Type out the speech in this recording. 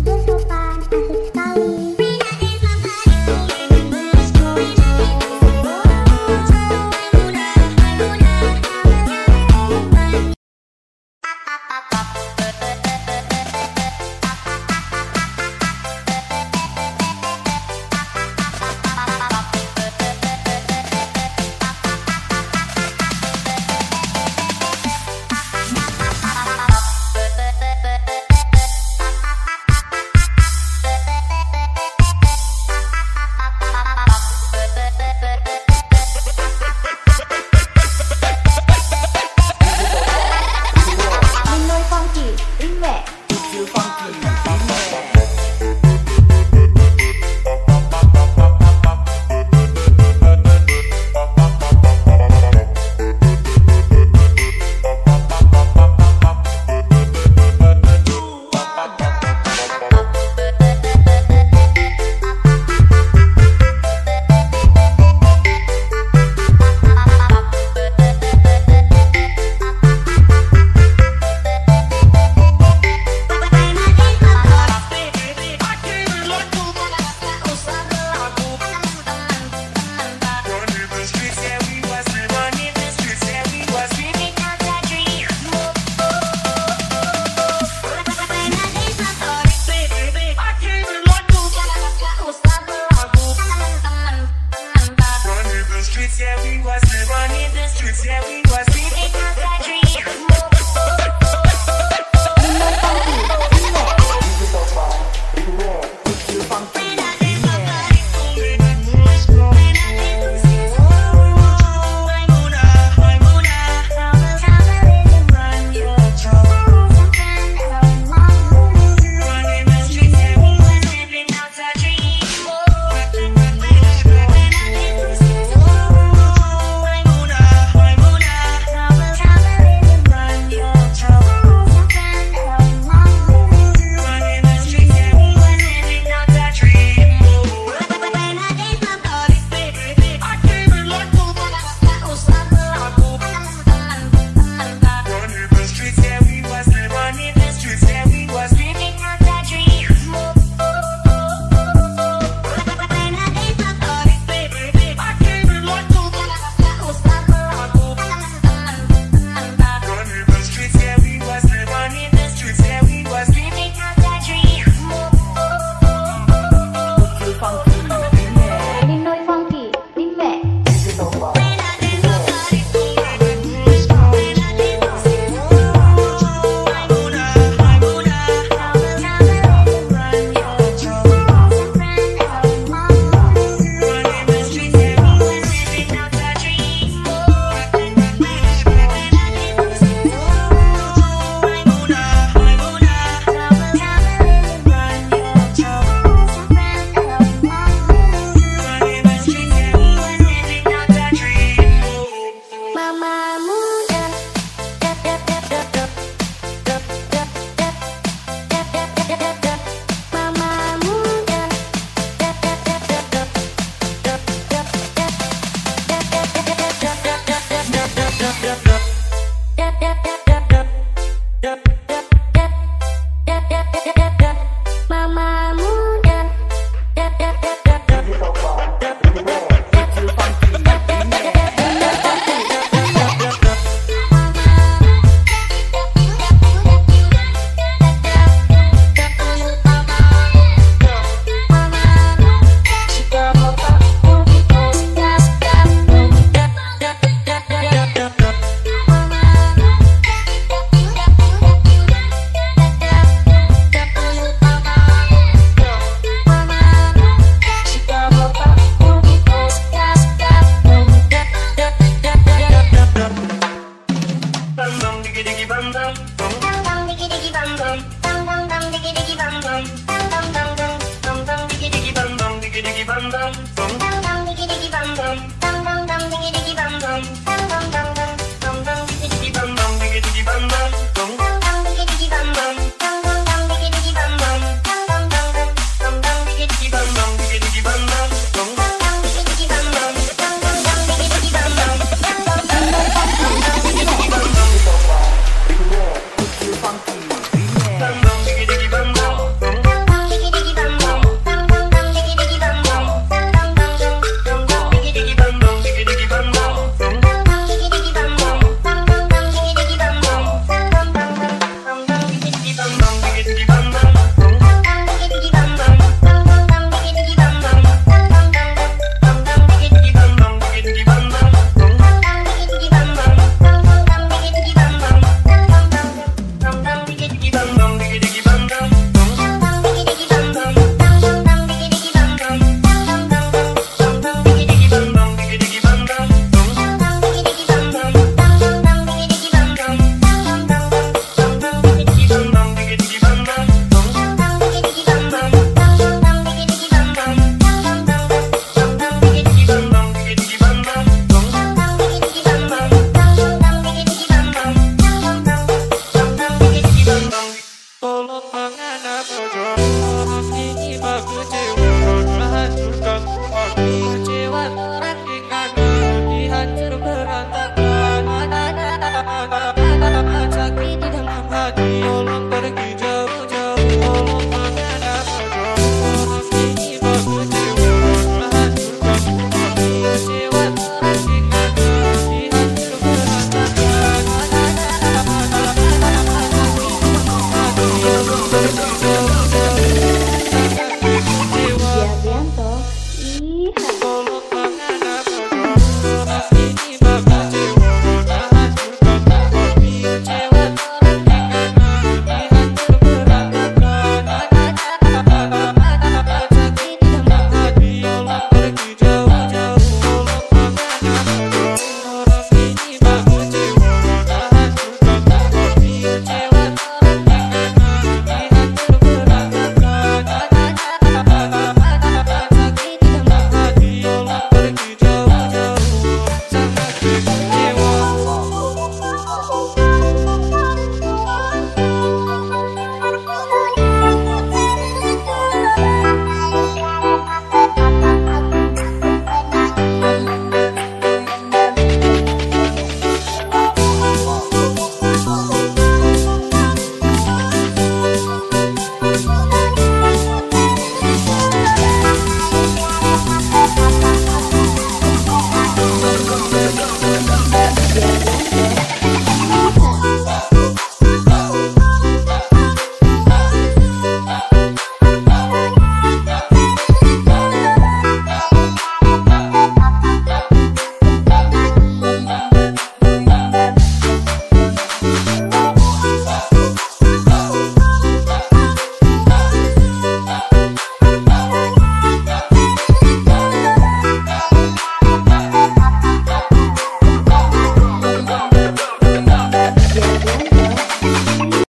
special. siempre.